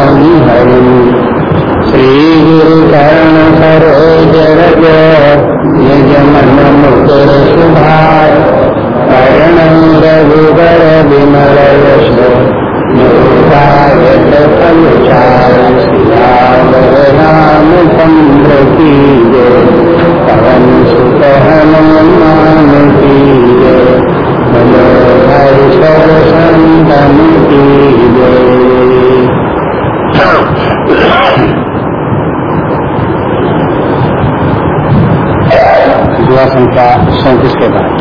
संहरी श्री गुरु कर्ण सरोज रज निज मन मुकुर सुधार कर्ण रघुबर विमल यश रामचंद्र की पवन सुत हनुमान की मनोहर सब संतन की जय संख्या सैंतीस के बाद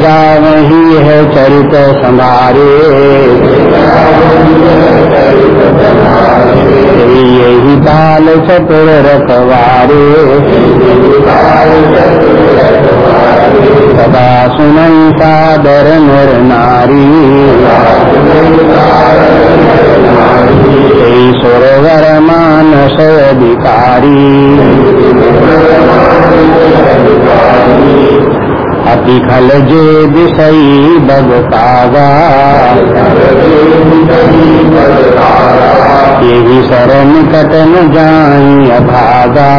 जेगा वही है चरित संभारे यही बाल चतुर रखवारे। सदा सुनई सादर नर नारी। सुरवर मानस अधिकारी। अति खल जे विषयी बगतागा यही शरण कटन जाई अभागा।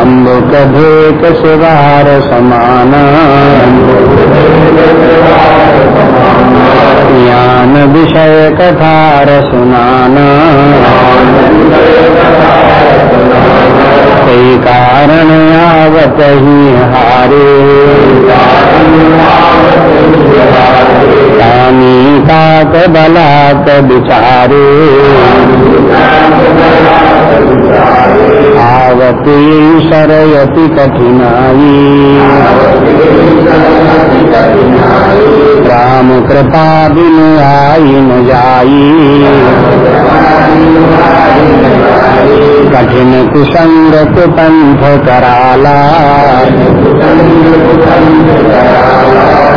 अम्बुक भेक सुवार समाना। ज्ञान विषय कथार सुनाना। कई कारण आवत ही हारे। कामी काक बलाक बिचारे। आवती सरयति कठिनाई। राम कृपा बिन आई न जाई। कठिन कुसंग कुपंथ कराला।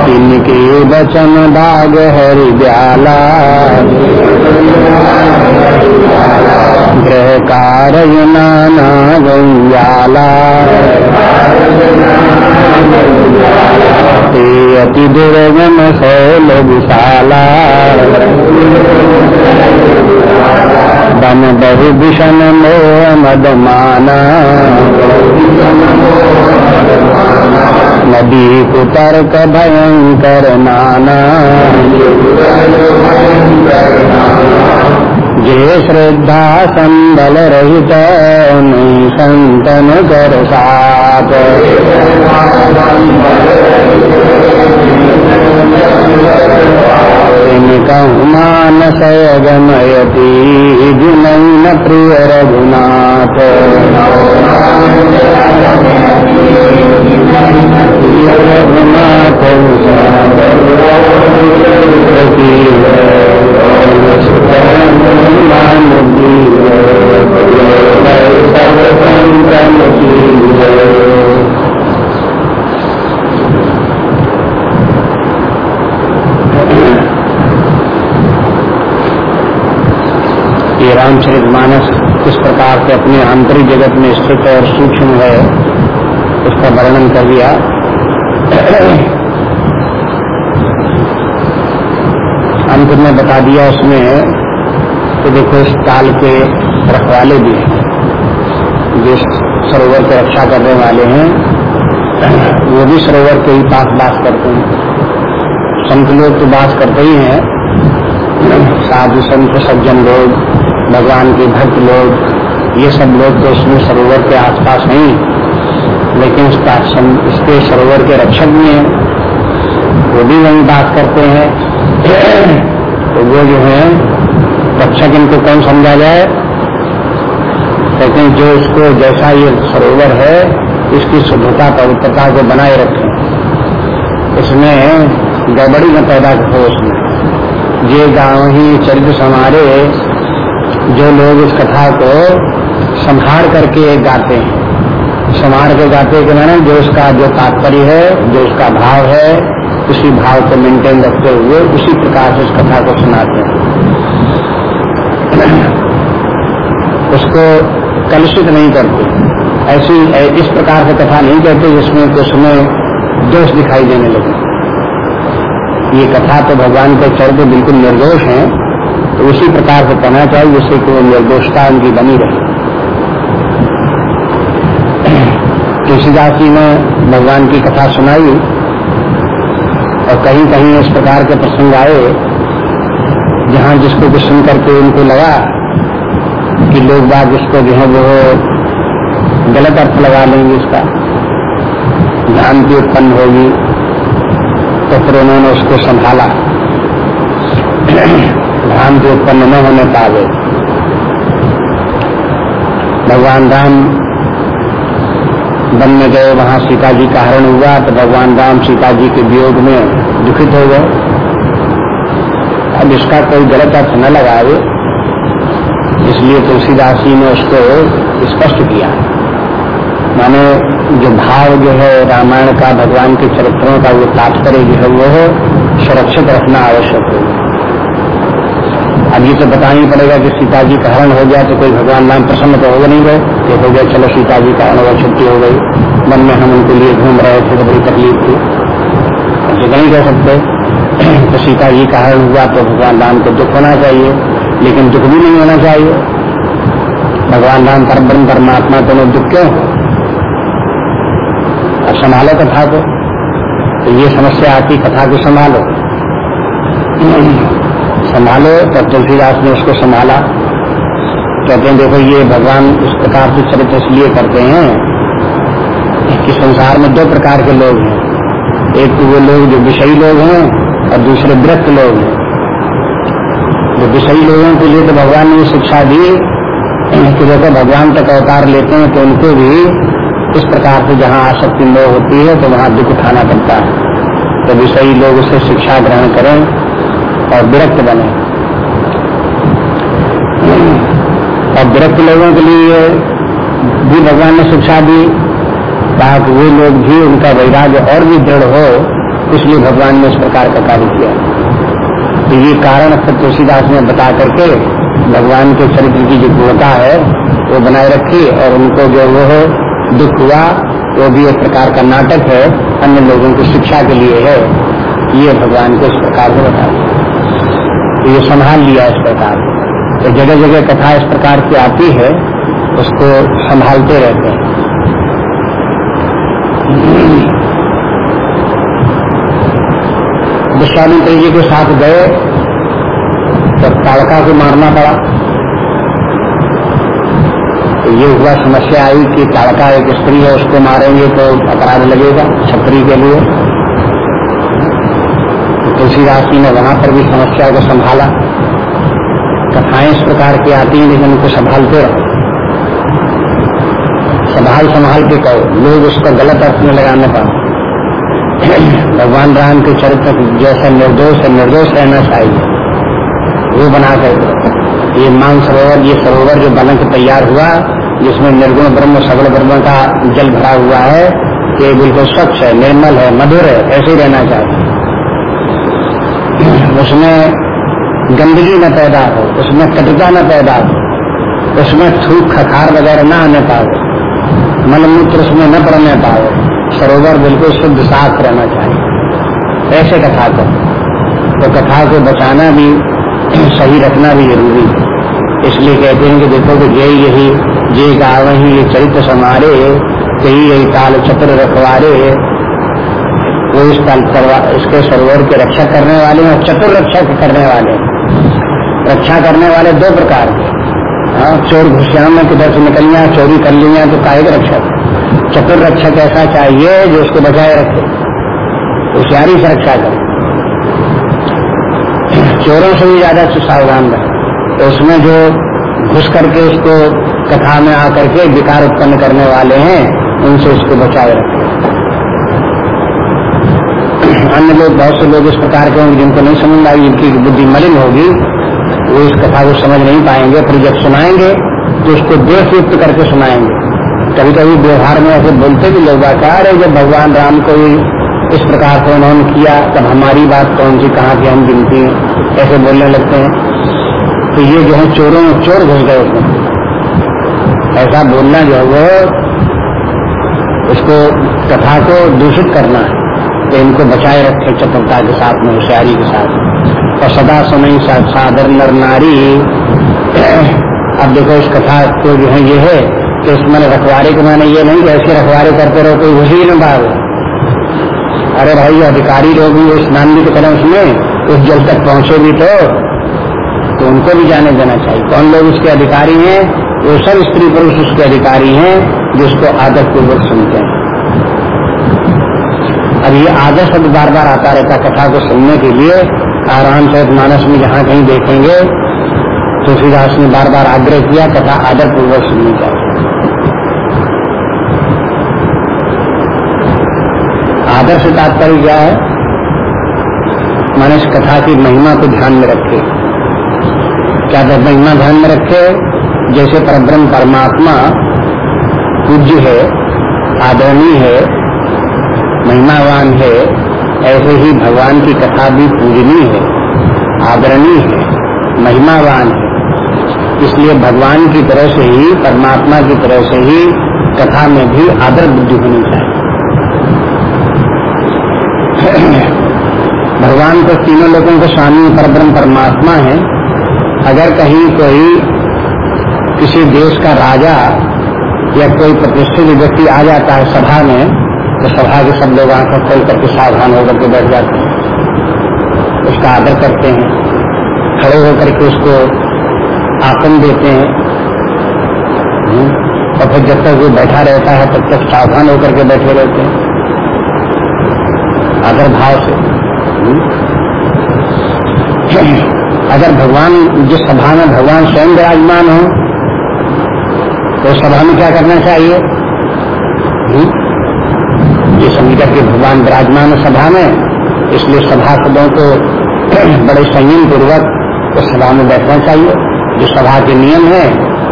इनके वचन भाग हरि ब्याला। ग्रह कार्य नाना गंजाला ते अति दुर्गम शैल विशाला बन बहु भीषण मोह मदमाना नदी कुतर्क भयंकर नाना। जे श्रद्धा संबल रहित संतन कर साथ। कहूँ मानस गमयती जिनैन प्रिय रघुनाथ रघुनाथ। ये रामचरित मानस किस प्रकार से अपने आंतरिक जगत में स्थित और सूक्ष्म है, उसका वर्णन कर दिया। अंत में बता दिया उसमें तो देखो इस काल के रखवाले भी हैं जो सरोवर की रक्षा करने वाले हैं, वो भी सरोवर के ही पास बात करते हैं। संत लोग तो बात करते ही हैं, साधु संत, सज्जन लोग भगवान के भक्त लोग, ये सब लोग तो इसमें सरोवर के आसपास नहीं लेकिन इसके सरोवर के रक्षक भी हैं। वो भी वहीं बात करते हैं। तो वो जो है, रक्षक इनको कौन समझा जाए? लेकिन जो इसको जैसा ये सरोवर है, इसकी शुद्धता, पवित्रता को बनाए रखें। इसमें गड़बड़ी न पैदा हो उसमें। ये गाँव ही चरित्र समारे जो लोग इस कथा को संहार करके गाते हैं। संहार के गाते के माने जो उसका जो तात्पर्य है, जो उसका भाव है, उसी भाव को मेंटेन रखते हुए उसी प्रकार से उस कथा को सुनाते हैं। उसको कलुषित नहीं करते। ऐसी इस प्रकार से कथा नहीं कहते जिसमें कुछ में दोष दिखाई देने लगे। ये कथा तो भगवान के चरित्र बिल्कुल निर्दोष है। तो उसी प्रकार से कहना चाहिए जिससे कि वो निर्दोषता उनकी बनी रहे। तुलसीदास जी ने भगवान की कथा सुनाई और कहीं कहीं इस प्रकार के प्रसंग आए, जहाँ जिसको भी सुन करके उनको लगा कि लोग बात इसको जो है वो गलत अर्थ लगा लेंगे इसका। भ्रांति उत्पन्न होगी तो फिर उन्होंने उसको संभाला। भ्रांति उत्पन्न न होने पावे। भगवान राम वन में गए, वहाँ सीता जी का हरण हुआ तो भगवान राम सीता जी के वियोग में दुखित हो गए। अब इसका कोई गलत अर्थ न लगावे, इसलिए तुलसीदास जी ने उसको स्पष्ट किया। माने जो भाव जो है रामायण का, भगवान के चरित्रों का, वो तात्पर्य जो है, वो सुरक्षित रखना आवश्यक है। अब ये तो बताना ही पड़ेगा कि सीता जी का हरण हो गया तो कोई भगवान राम प्रसन्न तो होगा नहीं गए। कि हो गया, चलो सीता जी का अनुभव छुट्टी हो गई। मन में हम उनके लिए घूम रहे थे तो बड़ी तकलीफ़ थी। ऐसे नहीं कह सकते। तो सीता जी का हरण हुआ तो भगवान राम को दुख होना चाहिए, लेकिन दुख भी नहीं होना चाहिए। भगवान राम पर ब्रह्म परमात्मा दोनों दुख क्यों? अब संभालो कथा को। तो ये समस्या आती, कथा को संभालो। संभालो, तब तुलसीदास ने उसको संभाला। कहते हैं, देखो, ये भगवान इस प्रकार से चरित्र इसलिए करते हैं कि संसार में दो प्रकार के लोग हैं। एक तो वो लोग जो विषयी लोग हैं और दूसरे व्रत लोग हैं। जो विषयी लोगों के लिए तो भगवान ने शिक्षा दी कि देखो, भगवान तक अवतार लेते हैं तो उनको भी इस प्रकार से जहाँ आसक्ति मोह होती है तो वहाँ दुख उठाना पड़ता है। तो विषयी लोग उसे शिक्षा ग्रहण करें। और विरक्त बने। और विरक्त लोगों के लिए भी भगवान ने शिक्षा दी कहा कि वो लोग भी उनका वैराग्य और भी दृढ़ हो, इसलिए भगवान ने इस प्रकार का कार्य किया। तो ये कारण अक्सर तुलसीदास ने बता करके भगवान के चरित्र की जो गुणता है, वो बनाए रखी और उनको जो वो दुख हुआ, वो भी एक प्रकार का नाटक है, अन्य लोगों की शिक्षा के लिए है। ये भगवान को इस प्रकार से बता दिया। तो ये संभाल लिया इस प्रकार तो जगह जगह कथा इस प्रकार की आती है, उसको संभालते रहते हैं। विश्वामित्र जी के साथ गए तो ताड़का को मारना पड़ा। तो ये हुआ समस्या आई कि ताड़का एक स्त्री है, उसको मारेंगे तो अपराध लगेगा, छत्री के लिए। तुलसीदास जी ने वहाँ पर भी समस्या को संभाला। कथाएँ इस प्रकार की आती हैं, लेकिन उनको संभालते रहो। संभाल संभाल के कहो। लोग उसका गलत अर्थ में लगाने पाए भगवान राम के चरित्र जैसा निर्दोष है निर्दोष रहना चाहिए। वो बना कर ये मान सरोवर, ये सरोवर जो बन के तैयार हुआ, जिसमें निर्गुण ब्रह्म, सगुण ब्रह्म का जल भरा हुआ है कि बिल्कुल स्वच्छ है, निर्मल है, मधुर है, ऐसे ही रहना चाहिए। उसमें गंदगी न पैदा हो, उसमें कटुता न पैदा हो, उसमें थूक, खखार वगैरह न आने पाए मलमूत्र उसमें न पड़ने पाए सरोवर बिल्कुल शुद्ध, साफ़ रहना चाहिए। ऐसे कथा को। तो कथा को बचाना भी, सही रखना भी ज़रूरी है। इसलिए कहते हैं कि देखो कि जय यही जे गाव ही ये चरित्र समारे, कही यही ताल चक्र रखवारे वो इस इसके सरोवर की रक्षा करने वाले और चतुर रक्षा करने वाले रक्षा करने वाले दो प्रकार के। हाँ चोर घुश्याम में किधर से निकल लिया चोरी कर लिया तो काहे रक्षक चतुर रक्षक ऐसा चाहिए जो उसको बचाए रखे? होशियारी से रक्षा करे। चोरों से भी ज़्यादा सावधान रहे। तो उसमें जो घुस करके उसको कथा में आकर के विकार उत्पन्न करने वाले हैं, उनसे उसको बचाए रखे। अन्य लोग, बहुत से लोग इस प्रकार के होंगे जिनको नहीं समझ आई, जिनकी बुद्धि मलिन होगी, वो इस कथा को समझ नहीं पाएँगे फिर जब सुनाएँगे तो उसको देश युक्त करके सुनाएँगे। कभी कभी व्यवहार में ऐसे बोलते भी लोग अरे, जब भगवान राम को इस प्रकार से उन्होंने किया, तब हमारी बात कौन सी, कहाँ की हम गिनती हैं? ऐसे बोलने लगते हैं। तो ये जो है, चोरों में चोर घुस गए उसमें। ऐसा बोलना जो है, वो उसको, कथा को दूषित करना है। तो इनको बचाए रखे चतुरता के साथ में होशियारी के साथ। और सदा समय सादर नर नारी। अब देखो इस कथा को जो है, ये है कि इसमें रखवारे के माने ये नहीं कि ऐसे रखवारे करते रहो, कोई घुसी न बाहर अरे भाई, अधिकारी लोग भी स्नान भी तो करें उसमें उस जल तक पहुँचे भी तो तो उनको भी जाने देना चाहिए। कौन लोग उसके अधिकारी हैं? वो सब स्त्री पुरुष उसके अधिकारी हैं जो उसको आदत पूर्वक सुनते हैं। अब ये आदर शब्द बार बार आता रहता कथा को सुनने के लिए। आराम से मानस में जहाँ कहीं देखेंगे, तुलसीदास ने बार बार आग्रह किया, कथा आदर पूर्वक सुननी चाहिए। आदर से तात्पर्य क्या है? माने इस कथा की महिमा को ध्यान में रखे। क्या महिमा ध्यान में रखे, जैसे परब्रह्म परमात्मा पूज्य है, आदरणीय है महिमावान है, ऐसे ही भगवान की कथा भी पूजनीय है, आदरणीय है, महिमावान है। इसलिए भगवान की तरह से ही, परमात्मा की तरह से ही कथा में भी आदर बुद्धि होनी चाहिए। भगवान तो तीनों लोगों के स्वामी परब्रह्म परमात्मा है। अगर कहीं कोई किसी देश का राजा या कोई प्रतिष्ठित व्यक्ति आ जाता है सभा में तो सभा के सब लोग आँखों खोल करके सावधान होकर के बैठ जाते हैं। उसका आदर करते हैं। खड़े होकर के उसको आसन देते हैं। हम्म, और फिर जब तक वो बैठा रहता है तब तक सावधान होकर के बैठे रहते हैं। आदर भाव से। अगर भगवान जिस सभा में भगवान स्वयं विराजमान हो तो सभा में क्या करना चाहिए? ये समझ करके भगवान विराजमान सभा में, इसलिए सभासदों को बड़े संयम पूर्वक उस सभा में बैठना चाहिए। जो सभा के नियम है,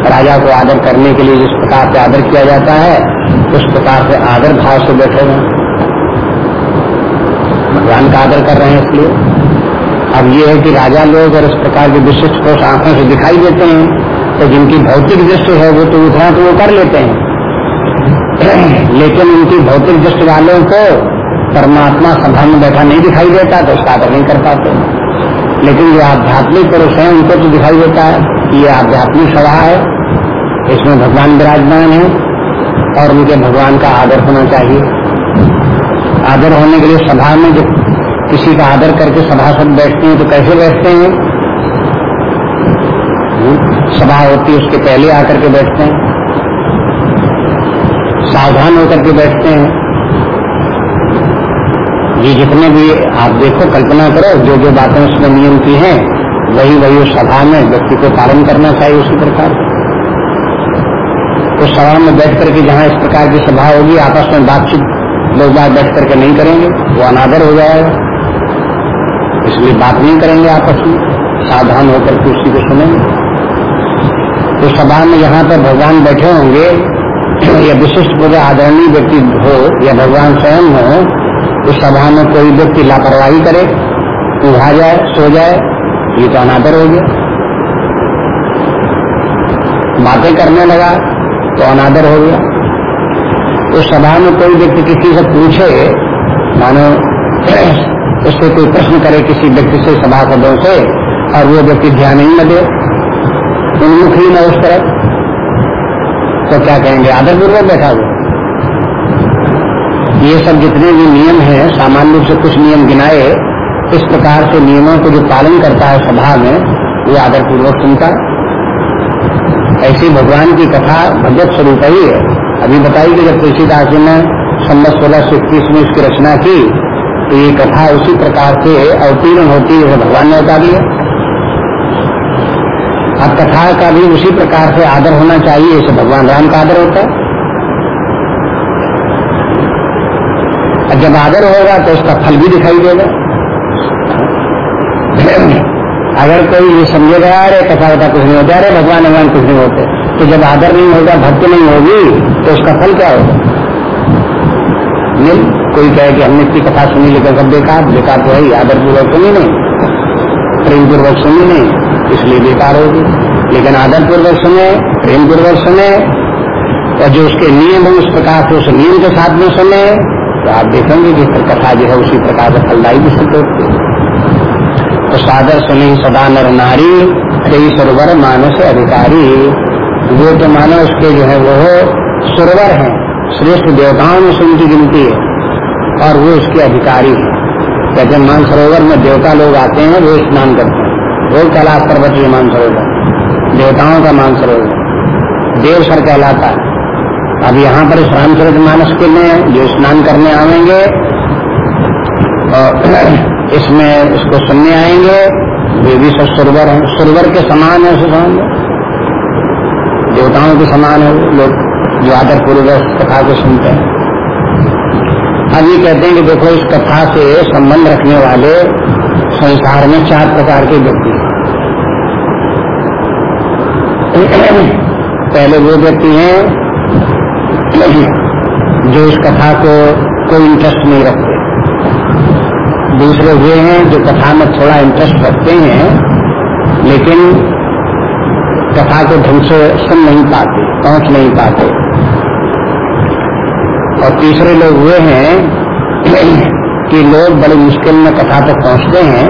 राजा को आदर करने के लिए जिस प्रकार से आदर किया जाता है, उस प्रकार से आदर भाव से बैठे हैं। भगवान का आदर कर रहे हैं इसलिए। अब ये है कि राजा लोग और इस प्रकार के विशिष्ट कोष आँखों से दिखाई देते हैं तो जिनकी भौतिक दृष्टि है, वो तो उठना तो वो कर लेते हैं। लेकिन उनकी भौतिक दृष्टि वालों को परमात्मा सभा में बैठा नहीं दिखाई देता तो उसका आदर नहीं कर पाते। लेकिन जो आध्यात्मिक पुरुष है, उनको तो दिखाई देता है कि ये आध्यात्मिक सभा है। इसमें भगवान विराजमान है और उनके भगवान का आदर होना चाहिए। आदर होने के लिए सभा में जब किसी का आदर करके सभा सब बैठते हैं तो कैसे बैठते हैं? सभा होती है, उसके पहले आकर के बैठते हैं। सावधान होकर के बैठते हैं। ये जितने भी आप देखो, कल्पना करो, जो जो बातें उसमें नियम की हैं, वही वही उस सभा में व्यक्ति को पालन करना चाहिए उसी प्रकार। उस सभा में बैठ करके जहाँ इस प्रकार की सभा होगी, आपस में बातचीत लोग बात बैठ करके नहीं करेंगे, वो अनादर हो जाएगा। इसलिए बात नहीं करेंगे आपस में, सावधान होकर के उसी को सुनेंगे। तो सभा में यहाँ पर भगवान बैठे होंगे या विशिष्ट पूजा आदरणीय व्यक्ति हो या भगवान स्वयं हो उस सभा में कोई व्यक्ति लापरवाही करे, उठा जाए, सो जाए, ये तो अनादर हो गया। बातें करने लगा तो अनादर हो गया। उस सभा में कोई व्यक्ति किसी से पूछे, मानो उससे कोई प्रश्न करे किसी व्यक्ति से सभा सदों से, और वो व्यक्ति ध्यान ही न दे। उन्मुख ही न उस तरफ़। तो क्या कहेंगे? आदर पूर्वक बैठा हुआ। ये सब जितने भी नियम हैं, सामान्य रूप से कुछ नियम गिनाए, इस प्रकार से नियमों को जो पालन करता है सभा में वो आदर पूर्वक सुनता। ऐसी भगवान की कथा भगवत स्वरूप ही है। अभी बताई कि जब तुलसीदास जी ने संबत सोलह सौ इक्कीस में इसकी रचना की तो ये कथा उसी प्रकार से अवतीर्ण होती है, भगवान ने बता दिया अब कथा का भी उसी प्रकार से आदर होना चाहिए जैसे भगवान राम का आदर होता है। और जब आदर होगा तो उसका फल भी दिखाई देगा। अगर कोई ये समझेगा, अरे, कथा वथा कुछ नहीं होता। अरे, भगवान भगवान कुछ नहीं होते। तो जब आदर नहीं होगा, भक्ति नहीं होगी तो उसका फल क्या होगा? नहीं, कोई कहे कि हमने इतनी कथा सुनी, लेकिन सब बेकार बेकार तो है, आदर पूर्वक सुनी नहीं, प्रेम पूर्वक सुनी नहीं। इसलिए बेकार होगी। लेकिन आदर पूर्वक सुने प्रेम पूर्वक सुने, और जो उसके नियम है, उस प्रकार से उस नियम के साथ में सुने तो आप देखेंगे कि फिर कथा जो है, उसी प्रकार से फलदायी भी सिद्ध होती है। तो सादर सुने सदा नर नारी कई सरोवर मानस अधिकारी। वो तो मानो उसके जो है, वो सरोवर है। श्रेष्ठ देवताओं में से उनकी गिनती है, और वो उसके अधिकारी है। कहते हैं मान सरोवर में देवता लोग आते हैं, वो स्नान करते हैं। वो कैलाश पर्वत मान सरोवर देवताओं का मान सरोवर देव सर कहलाता है। अब यहाँ पर इस रामचरित मानस के में जो स्नान करने आएँगे, और इसमें इसको सुनने आएँगे, वे भी सब सुरवर है। सुरवर के समान है उसे देवताओं के समान है, लोग जो आदर पूर्वक कथा को सुनते हैं। अब ये कहते हैं कि देखो, इस कथा से संबंध रखने वाले संसार में चार प्रकार के व्यक्ति हैं पहले वो व्यक्ति हैं जो इस कथा को कोई इंटरेस्ट नहीं रखते। दूसरे वे हैं जो कथा में थोड़ा इंटरेस्ट रखते हैं, लेकिन कथा को ढंग से सुन नहीं पाते, पहुँच नहीं पाते। और तीसरे लोग वे हैं कि लोग बड़ी मुश्किल में कथा तक पहुँचते हैं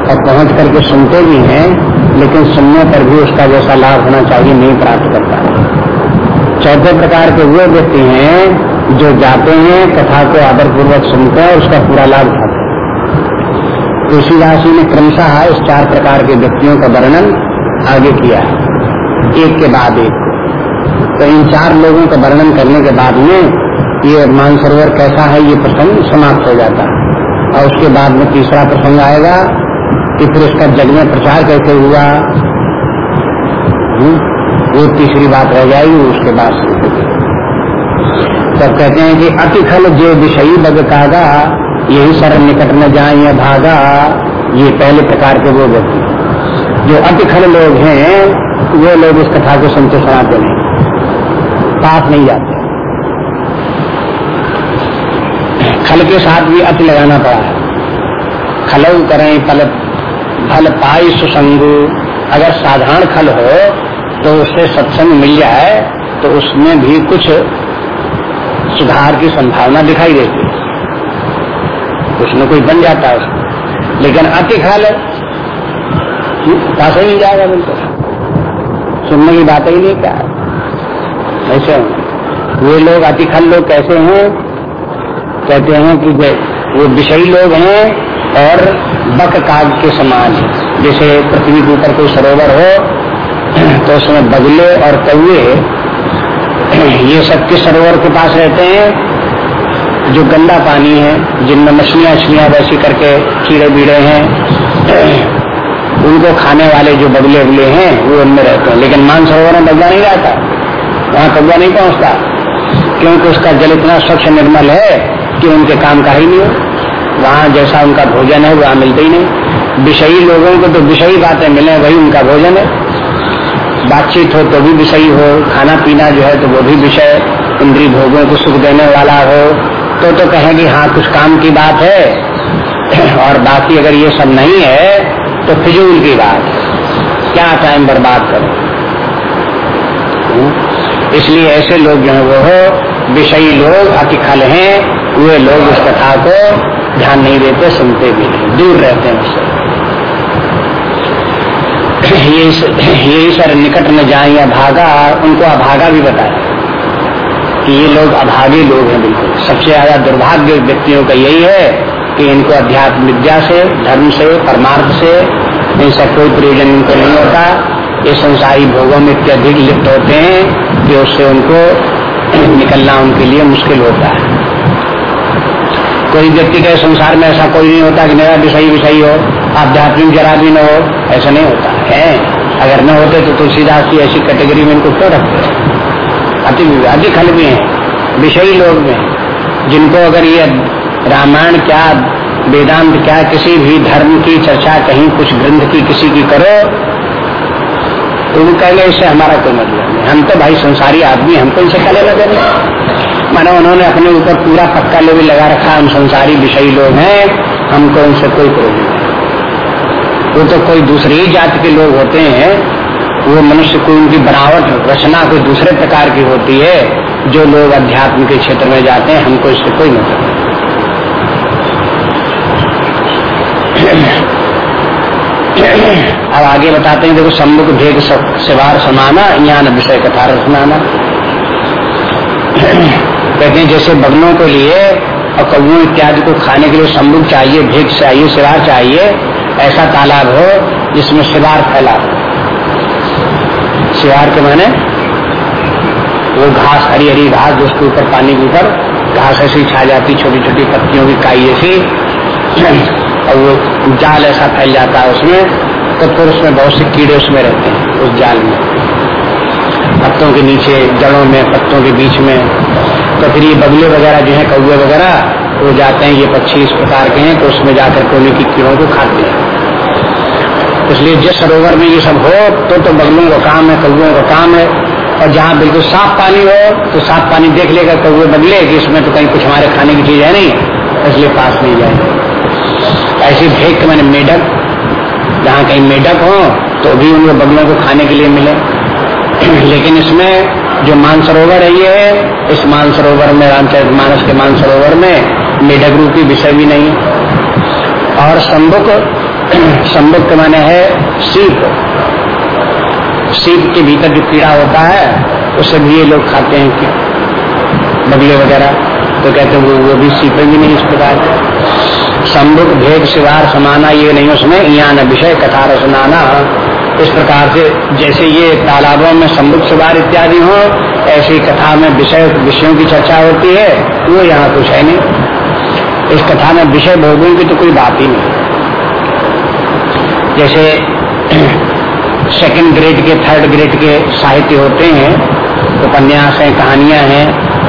और पहुँच करके सुनते भी हैं लेकिन सुनने पर भी उसका जैसा लाभ होना चाहिए, नहीं प्राप्त करता। चौथे प्रकार के वो व्यक्ति हैं जो जाते हैं, कथा को आदरपूर्वक सुनते हैं उसका पूरा लाभ उठाते हैं। तुलसीदास जी ने क्रमशः इस चार प्रकार के व्यक्तियों का वर्णन आगे किया है, एक के बाद एक तो इन चार लोगों का वर्णन करने के बाद में ये मानसरोवर कैसा है, ये प्रसंग समाप्त हो जाता है। और उसके बाद में तीसरा प्रसंग आएगा कि फिर उसका जग में प्रचार कैसे हुआ? वो तीसरी बात रह जाएगी, उसके बाद तब कहते हैं कि अतिखल जो विषयी बग कागा, यही सर निकट न जाए या भागा, ये पहले प्रकार के वो व्यक्ति। जो अतिखल लोग हैं, वो लोग इस कथा को सुनते सुनाते नहीं। पास नहीं जाते। खल के साथ भी अति लगाना पड़ा है। खलऊ करें फल फल पाई सुसंगु। अगर साधारण खल हो तो उससे सत्संग मिल जाए तो उसमें भी कुछ सुधार की संभावना दिखाई देती है। कुछ न कुछ बन जाता है लेकिन अति खल पास ही नहीं जाएगा बिल्कुल। सुनने की बात ही नहीं क्या ऐसे वे लोग अति खल लोग कैसे हैं? कहते हैं कि वो विषयी लोग हैं और बक काग के समान जैसे पृथ्वी के ऊपर कोई सरोवर हो तो उसमें बगले और कौए ये सब किस सरोवर के पास रहते हैं? जो गंदा पानी है, जिनमें मछलियाँ मछलियाँ वैसी करके कीड़े बीड़े हैं, उनको खाने वाले जो बगले उगले हैं, वो उनमें रहते हैं। लेकिन मानसरोवर में बगला नहीं रहता। वहाँ कब्जा नहीं पहुँचता। क्योंकि उसका जल इतना स्वच्छ निर्मल है कि उनके काम का ही नहीं हो। वहाँ जैसा उनका भोजन है, वहाँ मिलते ही नहीं। विषयी लोगों को तो विषयी बातें मिले, वही उनका भोजन है। बातचीत हो तो भी विषयी हो खाना पीना जो है तो वो भी विषय इंद्री भोगों को सुख देने वाला हो तो तो कहें कि हाँ कुछ काम की बात है। और बाकी अगर ये सब नहीं है तो फिजूल की बात क्या टाइम बर्बाद करो? इसलिए ऐसे लोग जो है वो हो, विषयी लोग, अति खल हैं, वे लोग इस कथा को ध्यान नहीं देते, सुनते भी नहीं, दूर रहते हैं उससे। ये सर निकट में जाए या भागा, उनको अभागा भी बताया कि ये लोग अभागी लोग हैं बिल्कुल। सबसे ज़्यादा दुर्भाग्य व्यक्तियों का यही है कि इनको अध्यात्म विद्या से, धर्म से, परमार्थ से इनसे कोई प्रयोजन इनको नहीं होता। ये संसारी भोगों में अत्यधिक लिप्त होते हैं कि उससे उनको निकलना उनके लिए मुश्किल होता है। कोई व्यक्ति के संसार में ऐसा कोई नहीं होता कि मेरा विषय विषय हो आध्यात्मिक जरा भी न हो, ऐसा नहीं होता। है? अगर न होते तो तुलसीदास की ऐसी कैटेगरी में इनको क्यों रखते अति अधिक हल भी है, विषयी लोग में जिनको अगर ये रामायण क्या, वेदांत क्या, किसी भी धर्म की चर्चा, कहीं कुछ ग्रंथ की, किसी की करो तो वो कहेंगे, इससे हमारा कोई मतलब हम तो भाई संसारी आदमी हमको इनसे लेना देना? माना उन्होंने अपने ऊपर पूरा पक्का लेवी लगा रखा, हम संसारी विषयी लोग हैं, हमको उनसे कोई प्रॉब्लम वो तो कोई दूसरी ही जाति के लोग होते हैं, वो मनुष्य को उनकी बनावट, रचना कोई दूसरे प्रकार की होती है, जो लोग अध्यात्म के क्षेत्र में जाते हैं, हमको इससे कोई मतलब नहीं। अब आगे बताते हैं, देखो, सम्मुख भेद सिवार समाना, ज्ञान विषय कथा रचनाना कहते हैं, जैसे बगलों के लिए और कौओं इत्यादि को खाने के लिए सम्मुख चाहिए, भेद चाहिए, सिवार चाहिए, ऐसा तालाब हो, जिसमें सिवार फैला सिवार के माने, वो घास हरी हरी घास जिसके ऊपर पानी के ऊपर घास ऐसी छा जाती छोटी छोटी पत्तियों की काई ऐसी। और वो जाल ऐसा फैल जाता है उसमें तो फिर उसमें बहुत से कीड़े उसमें रहते हैं, उस जाल में। पत्तों के नीचे, जड़ों में, पत्तों के बीच में। तो फिर ये बगले वगैरह जो है कौए वगैरह, वो जाते हैं, ये पक्षी इस प्रकार के हैं तो उसमें जाकर कोने की कीड़ों को खाते हैं। इसलिए जिस सरोवर में ये सब हो तो तो बगलों का काम है कौओं का काम है। और जहाँ बिल्कुल साफ़ पानी हो तो साफ़ पानी देख लेगा कौए बगले कि इसमें तो कहीं कुछ हमारे खाने की चीज़ है नहीं, इसलिए पास नहीं जाएँगे। ऐसी भेक मैंने मेढक, जहाँ कहीं मेढक हो तो भी उनको बगलों को खाने के लिए मिले। लेकिन इसमें जो मानसरोवर है, ये इस मानसरोवर में, रामचरित मानस के मानसरोवर में मेढक रूपी विषय भी नहीं। और संबुक संबुक माने है सीप। सीप के भीतर जो कीड़ा होता है, उसे भी ये लोग खाते हैं बगले वगैरह। तो कहते हैं वो वो भी सीपे भी नहीं इस प्रकार सम्मुख भेद शिवार समाना ये नहीं उसमें यहाँ विषय कथा रचनाना। इस प्रकार से जैसे ये तालाबों में सम्मुख शिवार इत्यादि हो, ऐसी कथा में विषय, विषयों की चर्चा होती है, वो यहाँ कुछ है नहीं। इस कथा में विषय भोगों की तो कोई बात ही नहीं। जैसे सेकंड ग्रेड के थर्ड ग्रेड के साहित्य होते हैं, उपन्यास हैं, कहानियाँ हैं,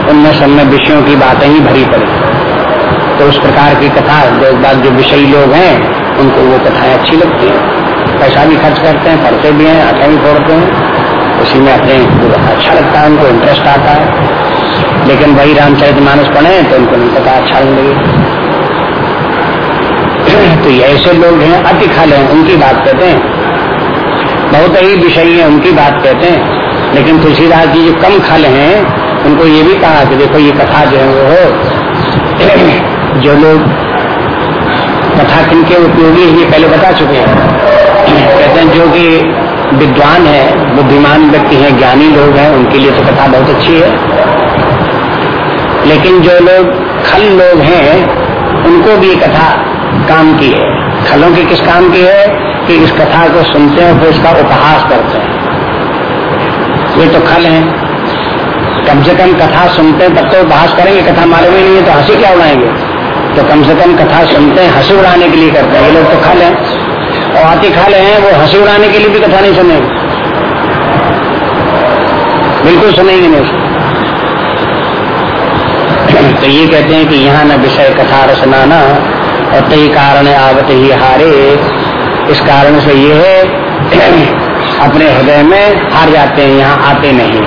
उनमें सब में विषयों की बातें ही भरी पड़ी। तो उस प्रकार की कथा बात जो विषयी लोग हैं, उनको वो कथाएँ अच्छी लगती हैं। पैसा भी खर्च करते हैं, पढ़ते भी हैं, आँखें भी फोड़ते हैं। उसी में अपने अच्छा लगता है, उनको इंटरेस्ट आता है। लेकिन वही रामचरित मानस पढ़े तो उनको नहीं पता अच्छा नहीं लगे। तो ये ऐसे लोग हैं, अति खल हैं, उनकी बात कहते हैं। बहुत ही विषयी है, उनकी बात कहते हैं। लेकिन तुलसीदास जी जो कम खल हैं, उनको ये भी कहा कि देखो, ये कथा जो है वो जो लोग कथा किनके उपयोगी ये पहले बता चुके हैं। कहते हैं, जो कि विद्वान है, बुद्धिमान व्यक्ति हैं, ज्ञानी लोग हैं, उनके लिए तो कथा बहुत अच्छी है। लेकिन जो लोग खल लोग हैं, उनको भी कथा काम की है। खलों की किस काम की है? कि इस कथा को सुनते हैं, फिर उसका उपहास करते हैं। ये तो खल हैं। कम से कम कथा सुनते हैं, तब तो उपहास करेंगे, कथा मालूम ही नहीं है तो हँसी क्या उड़ाएँगे? तो कम से कम कथा सुनते हैं, हँसी उड़ाने के लिए करते हैं। ये लोग तो खा लें। और आती खा ले हैं वो हँसी उड़ाने के लिए भी कथा नहीं सुनेंगे। बिल्कुल सुनेंगे नहीं। तो ये कहते हैं कि यहाँ न विषय कथा रसनाना और तय कारण आवत ही हारे। इस कारण से ये है, अपने हृदय में हार जाते हैं, यहाँ आते नहीं।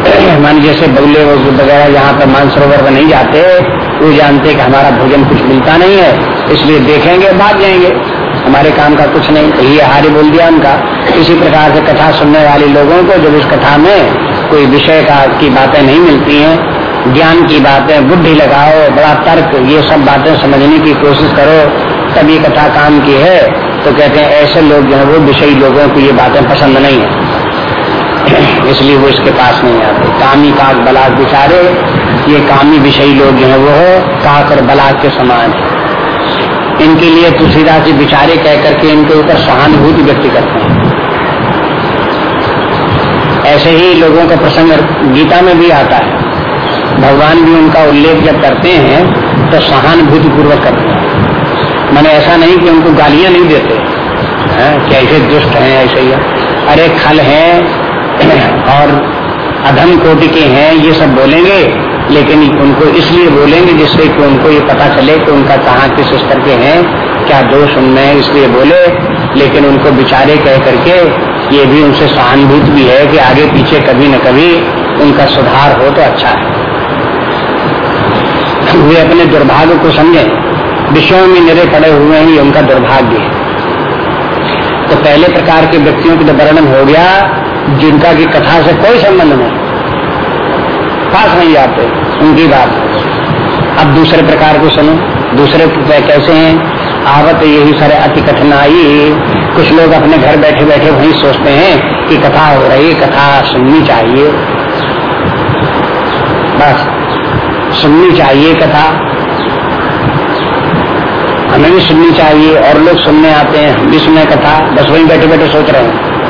मान जैसे बगले वगैरह यहाँ पर मानसरोवर में नहीं जाते वो जानते कि हमारा भोजन कुछ मिलता नहीं है, इसलिए देखेंगे भाग जाएँगे। हमारे काम का कुछ नहीं तो ये हारी बोल दिया उनका। इसी प्रकार से कथा सुनने वाले लोगों को जब इस कथा में कोई विषय का की बातें नहीं मिलती हैं, ज्ञान की बातें, बुद्धि लगाओ, बड़ा तर्क, ये सब बातें समझने की कोशिश करो, तब ये कथा काम की है तो कहते हैं, ऐसे लोग जो है, वो विषयी लोगों को ये बातें पसंद नहीं है। इसलिए वो इसके पास नहीं आते। कामी काक बलाक बिचारे ये कामी विषयी लोग जो है, वो और बलाक के समान है। इनके लिए तुलसीदास जी विचारे कह करके इनके ऊपर सहानुभूति व्यक्त करते हैं। ऐसे ही लोगों का प्रसंग गीता में भी आता है। भगवान भी उनका उल्लेख जब करते हैं तो सहानुभूति पूर्वक करते हैं। मैंने ऐसा नहीं कि उनको गालियाँ नहीं देते। हैं कि ऐसे दुष्ट हैं, ऐसे ही। अरे खल हैं, और अधम कोटि के हैं, ये सब बोलेंगे। लेकिन उनको इसलिए बोलेंगे जिससे कि उनको ये पता चले कि उनका कहाँ किस स्तर के हैं, क्या दोष उनमें है, इसलिए बोले। लेकिन उनको बिचारे कह करके ये भी उनसे सहानुभूत भी है कि आगे पीछे कभी न कभी उनका सुधार हो तो अच्छा है। वे अपने दुर्भाग्य को समझे। विषयों में निरे पड़े हुए हैं, ये उनका दुर्भाग्य है। तो पहले प्रकार के व्यक्तियों की वर्णन हो गया, जिनका की कथा से कोई संबंध नहीं। पास नहीं जाते उनकी बात। अब दूसरे प्रकार को सुनो। दूसरे कैसे हैं? आवत यही सारे अति कठिनाई कुछ लोग अपने घर बैठे बैठे वही सोचते हैं कि कथा हो रही कथा सुननी चाहिए। बस, सुननी चाहिए कथा। हमें भी सुननी चाहिए, और लोग सुनने आते हैं, हम भी सुने कथा। बस वही बैठे बैठे सोच रहे हैं।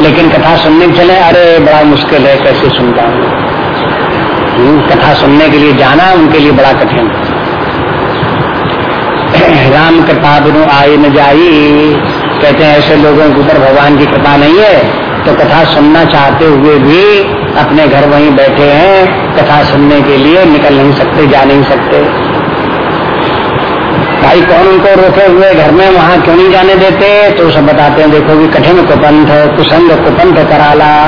लेकिन कथा सुनने चले, अरे, बड़ा मुश्किल है, कैसे सुनता हूँ कथा सुनने के लिए जाना, उनके लिए बड़ा कठिन। राम कृपा बिनु आए न जाई। कहते हैं, ऐसे लोगों के ऊपर भगवान की कृपा नहीं है। तो कथा सुनना चाहते हुए भी अपने घर वहीं बैठे हैं। कथा सुनने के लिए निकल नहीं सकते, जा नहीं सकते। भाई, कौन उनको रोके हुए घर में? वहाँ क्यों नहीं जाने देते? तो सब बताते हैं, देखो कि कठिन कुपंथ, कुसंग कुपंथ कराला।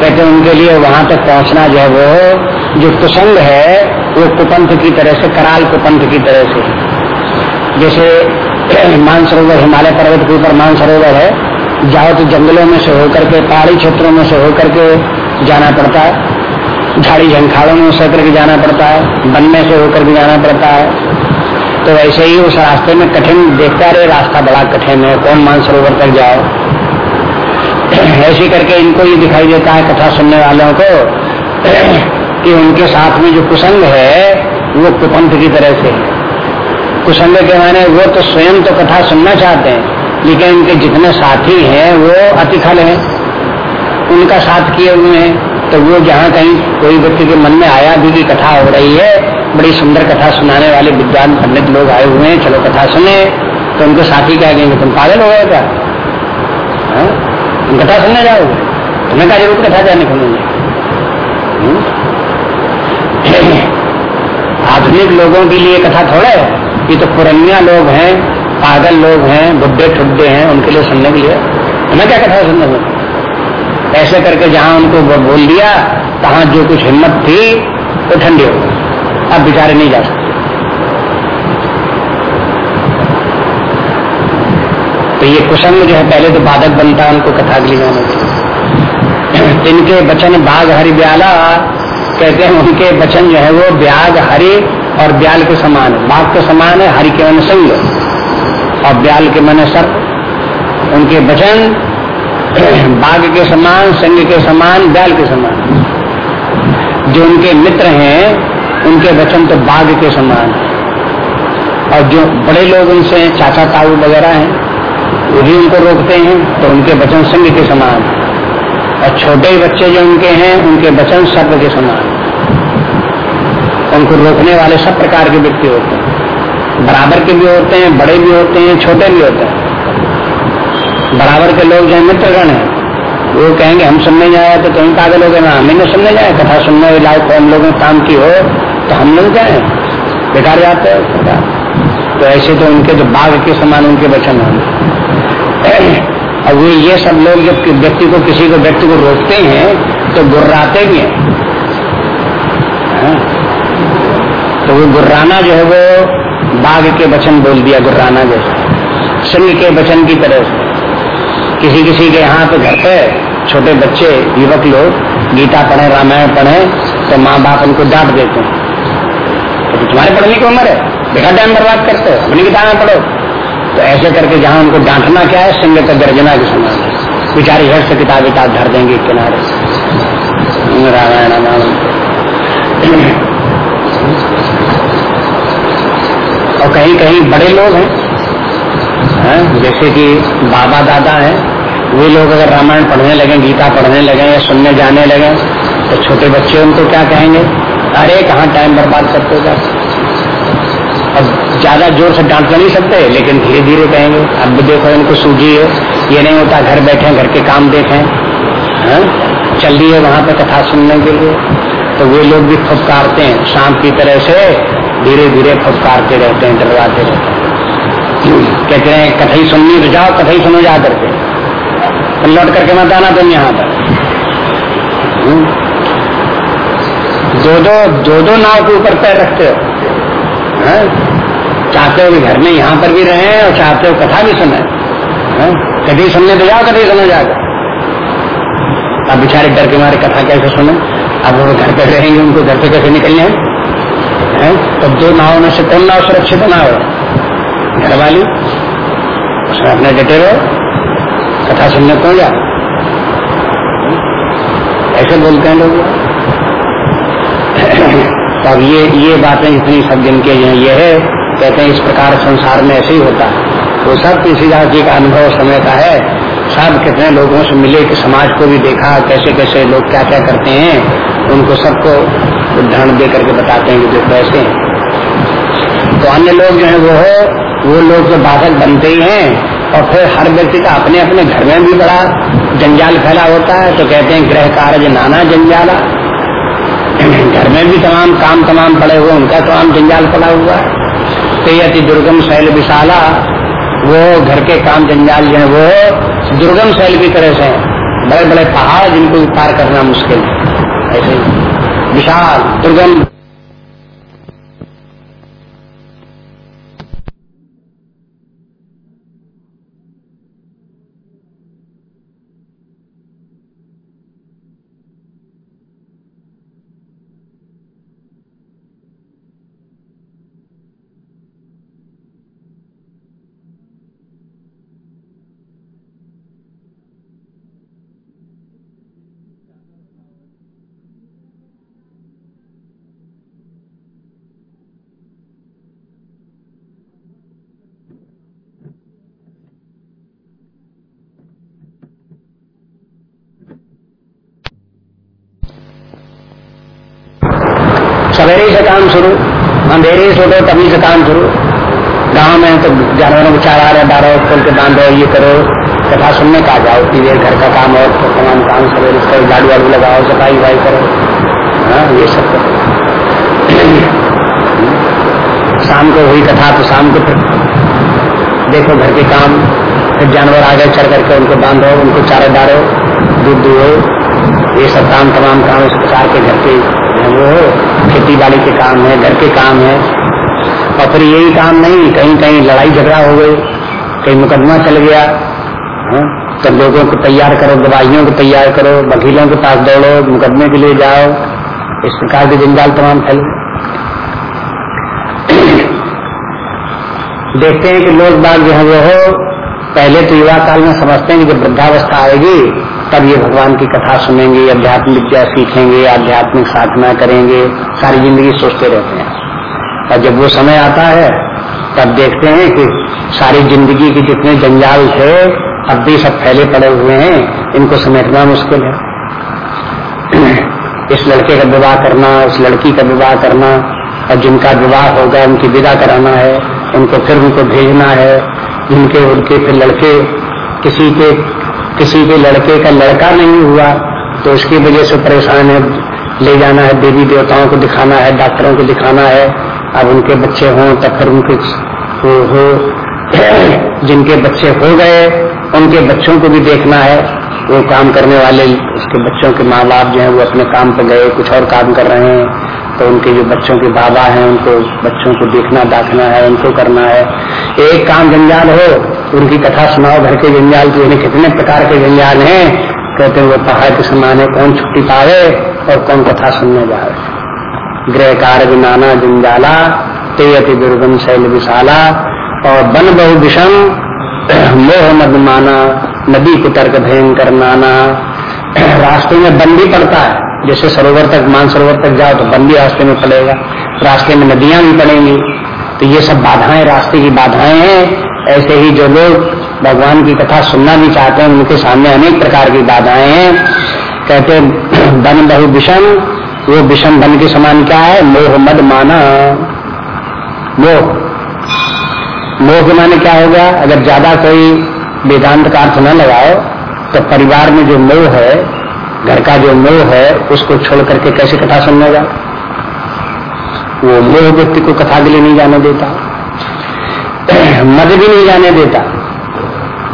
कहते उनके लिए वहाँ तक पहुँचना जो है वो जो कुसंग है, वो कुपंथ की तरह से, कराल कुपंथ की तरह से। जैसे मानसरोवर, हिमालय पर्वत के ऊपर मानसरोवर है, जाओ तो जंगलों में से होकर के, पहाड़ी क्षेत्रों में से होकर के जाना पड़ता है। झाड़ी झंखाड़ों में उस करके जाना पड़ता है, वन में से होकर के जाना पड़ता है। तो ऐसे ही उस रास्ते में कठिन देखता रहे, रास्ता बड़ा कठिन है, कौन मानसरोवर तक जाओ? ऐसे करके इनको ये दिखाई देता है कथा सुनने वालों को कि उनके साथ में जो कुसंग है, वो कुपंथ की तरह से। कुसंग के माने वो तो स्वयं तो कथा सुनना चाहते हैं, लेकिन उनके जितने साथी हैं, वो अतिखल हैं। उनका साथ किए हुए हैं तो वो जहाँ कहीं कोई व्यक्ति के मन में आया भी की कथा हो रही है, बड़ी सुंदर कथा सुनाने वाले विद्वान पंडित लोग आए हुए हैं, चलो कथा सुने तो उनके साथी क्या कहेंगे, तुम पागल हो गए क्या? हाँ? कथा सुनने जाओगे? तुम्हें क्या ज़रूरत कथा जाने को हम्म? आधुनिक लोगों के लिए कथा थोड़ा है। ये तो पुरनिया लोग हैं, पागल लोग हैं बुढ़े ठुड्डे हैं, उनके लिए सुनने के लिए। तुम्हें क्या कथा सुनने में ऐसे करके जहाँ उनको बोल दिया, तहां जो कुछ हिम्मत थी, वो ठंडी हो अब बेचारे नहीं जा सकते। तो ये कुसंग जो है, पहले तो बाधक बनता है उनको कथा के लिए जाने के इनके बचन बाघ हरि ब्याला, कहते हैं उनके बचन जो है वो ब्याग हरि और ब्याल के समान है। बाघ के समान है, हरि के मन संग और ब्याल के मन सर्प। उनके वचन बाघ के समान संग के समान, ब्याल के समान जो उनके मित्र हैं, उनके वचन तो बाघ के समान है। और जो बड़े लोग उनसे चाचा ताऊ वगैरह हैं वो उनको रोकते हैं तो उनके वचन संग के समान। और छोटे बच्चे जो उनके हैं, उनके वचन सर्व के समान। उनको रोकने वाले सब प्रकार के व्यक्ति होते हैं। बराबर के भी होते हैं, बड़े भी होते हैं, छोटे भी होते हैं। बराबर के लोग जो मित्रगण है। वो कहेंगे, हम सुनने जाए तो कहीं पागल हो गए ना। हमें न सुनने जाए, कथा सुनने लायक हम लोगों काम की हो तो हम लोग जाए। बेकार जाते हैं तो ऐसे तो उनके जो बाघ के समान उनके वचन होंगे। और वो ये सब लोग जब व्यक्ति को किसी को व्यक्ति को रोकते हैं तो गुर्राते भी हैं? हाँ। तो वो गुर्राना जो है वो बाघ के वचन बोल दिया, गुर्राना जैसे। सिंह के वचन की तरह से किसी किसी के यहाँ तो घर पे छोटे बच्चे, युवक लोग, गीता पढ़े, रामायण पढ़े तो माँ बाप उनको डांट देते हैं। तो तुम्हारे पढ़ने की उम्र है? बेटा टाइम बर्बाद करते हो। अपनी किताबें पढ़ो। तो ऐसे करके जहाँ उनको डांटना क्या है, सिंह का गर्जना के समान बेचारी घर से किताब किताब धर देंगे किनारे। रामायण रामायण और कहीं कहीं बड़े लोग हैं। है, जैसे कि बाबा दादा हैं। वे लोग अगर रामायण पढ़ने लगे, गीता पढ़ने लगे या सुनने जाने लगे तो छोटे बच्चे उनको क्या कहेंगे? अरे, कहाँ टाइम बर्बाद करते हो अब ज़्यादा ज़ोर से डांट तो नहीं सकते, लेकिन धीरे धीरे कहेंगे, अब भी देखो, इनको सूझी है, ये नहीं होता, घर बैठे घर के काम देखें। है? चल रही है वहाँ पर कथा सुनने के लिए। तो वे लोग भी फुपकारते हैं, शाम की तरह से धीरे धीरे फुपकारते रहते हैं, डरवाते रहते हैं। कहते हैं कथई सुननी तो जाओ, कथई सुनो जा करके। तो लौट करके मत आना, तुम यहाँ पर। हम्म। दो दो दो दो नाव के ऊपर पैर रखते हो। है? चाहते हो कि घर में यहाँ पर भी रहे और चाहते हो कथा भी सुने कभी सुनने तो जाओ, कभी सुने जाओ अब बेचारे डर के मारे कथा कैसे सुने? अब वो घर पर रहेंगे, उनको घर से कैसे निकलने हैं? तो दो नावों में से कौन नाव सुरक्षित ना हो। घर वाली उसमें अपने डटे रहो कथा सुनने को जा ऐसे बोलते हैं लोग। तो अब ये ये बातें इतनी सब दिन के ये है, कहते हैं इस प्रकार संसार में ऐसे ही होता है। वो सब तुलसीदास जी का अनुभव समय का है। सब कितने लोगों से मिले कि समाज को भी देखा, कैसे कैसे लोग क्या क्या करते हैं, उनको सबको उदाहरण दे करके बताते हैं कि जो कैसे हैं तो अन्य लोग जो है वो हो, वो लोग जो बाधक बनते ही हैं, और फिर हर व्यक्ति का अपने अपने घर में भी बड़ा जंजाल फैला होता है। तो कहते हैं गृह कार्य नाना जंजाला घर में भी तमाम काम तमाम पड़े हुए उनका तमाम जंजाल पड़ा हुआ है। तो अति दुर्गम शैल विशाला, वो घर के काम जंजाल जो है, वो दुर्गम शैल की तरह से बड़े बड़े पहाड़ जिनको पार करना मुश्किल है। ऐसे विशाल, दुर्गम सवेरे से काम शुरू अंधेरे से उठो तभी से काम शुरू। गाँव में तो जानवरों को चारा रहे, बारह खोल के बांधो ये करो, कथा सुनने का जाओ उतनी देर घर का काम और तो तमाम काम सवेरे से गाड़ी वाड़ी लगाओ, सफ़ाई वाई करो। हाँ ये सब करो। शाम को हुई कथा तो शाम को फिर देखो घर के काम, फिर जानवर आ गए, चढ़ करके उनको बांधो, उनको चारे डालो, दूध दुहो, ये सब काम, तमाम काम इस प्रकार के घर के वो खेती बाड़ी के काम है घर के काम है। और फिर यही काम नहीं कहीं कहीं लड़ाई झगड़ा हो गई कहीं मुकदमा चल गया हाँ, तो लोगों को तैयार करो दवाइयों को तैयार करो वकीलों के पास दौड़ो मुकदमे के लिए जाओ। इस प्रकार के जंजाल तमाम फैल देखते हैं कि लोग बाग जो है वो पहले तो युवा काल में समझते हैं कि जब वृद्धावस्था आएगी तब ये भगवान की कथा सुनेंगे अध्यात्म विद्या सीखेंगे, आध्यात्मिक साधना करेंगे, सारी ज़िंदगी सोचते रहते हैं। और जब वो समय आता है, तब देखते हैं कि सारी ज़िंदगी के जितने जंजाल थे, अब भी सब फैले पड़े हुए हैं, इनको समेटना मुश्किल है। इस लड़के का विवाह करना, इस लड़की का विवाह करना, और जिनका विवाह होगा, उनकी विदा कराना है, उनको फिर उनको भेजना है जिनके उनके फिर लड़के किसी के किसी के लड़के का लड़का नहीं हुआ तो उसकी वजह से परेशान है ले जाना है देवी देवताओं को दिखाना है डॉक्टरों को दिखाना है। अब उनके बच्चे हों तब फिर उनके हो, हो जिनके बच्चे हो गए उनके बच्चों को भी देखना है। वो काम करने वाले उसके बच्चों के माँ बाप जो है वो अपने काम पर गए कुछ और काम कर रहे हैं। तो उनके जो बच्चों के बाबा हैं उनको बच्चों को देखना दाखना है उनको करना है। एक काम जंजाल हो उनकी कथा सुनाओ, घर के जंजाल की उन्हें कितने प्रकार के जंजाल हैं? कहते हैं, वो पहाड़ के समान है, कौन छुट्टी पावे और कौन कथा सुनने जाए गृह कार्य नाना जंजाला ते अति दुर्गम शैल विशाला, और बन बहु विषम, मोह मद माना, नदी कुतर्क भयंकर नाना। रास्ते में बंदी पड़ता है, जैसे सरोवर तक मान सरोवर तक जाओ तो बंदी रास्ते में पड़ेगा। रास्ते में नदियाँ भी पड़ेंगी। तो ये सब बाधाएँ, रास्ते की बाधाएँ हैं। ऐसे ही जो लोग भगवान की कथा सुनना भी चाहते हैं, उनके सामने अनेक प्रकार की बाधाएँ हैं। कहते बन बहु विषम, वो विषम बन के समान क्या है? मोह मद माना। मोह। मोह के माने क्या होगा अगर ज़्यादा कोई वेदांत का अर्थ न लगाओ तो परिवार में जो मोह है, घर का जो मोह है, उसको छोड़ करके कैसे कथा सुनने जा वो मोह व्यक्ति को कथा के लिए नहीं जाने देता। मद भी नहीं जाने देता।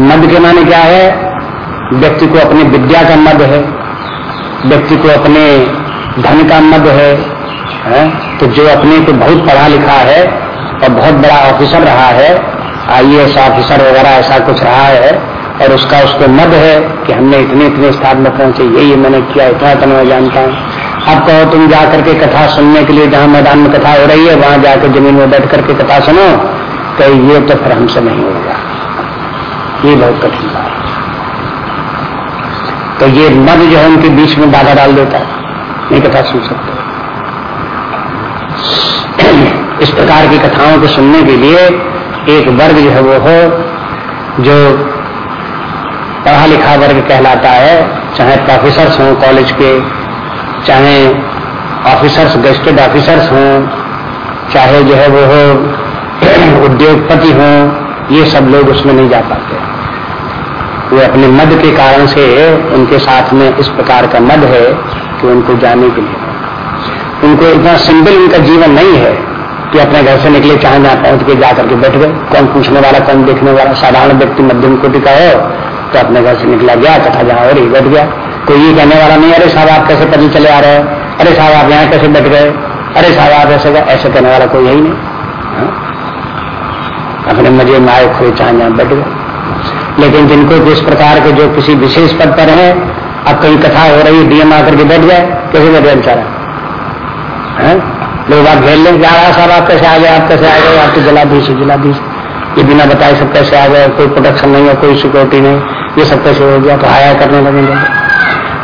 मद के माने क्या है? व्यक्ति को अपनी विद्या का मद है। व्यक्ति को अपने धन का मद है, है? तो जो अपने को बहुत पढ़ा लिखा है और बहुत बड़ा ऑफिसर रहा है आईएएस ऑफिसर वगैरह ऐसा कुछ रहा है और उसका उसको मद है कि हमने इतने इतने स्थान में पहुँचे यही मैंने किया इतना इतना मैं जानता हूँ। अब कहो तुम जा करके कथा सुनने के लिए जहाँ मैदान में कथा हो रही है वहाँ जाकर ज़मीन में बैठ करके कथा सुनो। तो ये तो फिर हमसे नहीं होगा। ये बहुत कठिन बात है। तो ये मद जो है उनके बीच में बाधा डाल देता है। नहीं कथा सुन सकते इस प्रकार की कथाओं को सुनने के लिए एक वर्ग जो है वो हो, जो पढ़ा लिखा वर्ग कहलाता है, चाहे प्रोफेसर्स हों कॉलेज के, चाहे ऑफिसर्स गेस्टेड ऑफिसर्स हों, चाहे जो है वो हो उद्योगपति हों, ये सब लोग उसमें नहीं जा पाते। वे अपने मद के कारण से उनके साथ में इस प्रकार का मद है कि उनको जाने के लिए। उनको इतना सिंपल उनका जीवन नहीं है कि अपने घर से निकले, चाहे जहाँ पहुँच के जाकर के बैठ गए। कौन पूछने वाला, कौन देखने वाला? साधारण व्यक्ति मध्यम कोटि का हो तो अपने घर से निकला गया, तथा जहाँ और बैठ गया। कोई ये कहने वाला नहीं, अरे साहब, आप कैसे पति चले आ रहे हैं? अरे साहब, आप यहाँ कैसे बैठ गए? अरे साहब, आप ऐसे ऐसे कहने वाला कोई है ही नहीं। हा? अपने मज़े में आए खोए चाहे जहाँ बैठ गए। लेकिन जिनको जिस प्रकार के जो किसी विशेष पद पर है, अब कहीं कथा हो रही है डीएम आकर के बैठ जाए कैसे बैठ बेचारा? लोग आप घेर लें जा रहा साहब, आप कैसे आ गए, आप कैसे आ गए, आपकी जलाधीश जलाधीश। ये बिना बताए सब कैसे आ गए, कोई प्रोटेक्शन नहीं है, कोई सिक्योरिटी नहीं, ये सब कैसे हो गया तो हाया करने लगेंगे।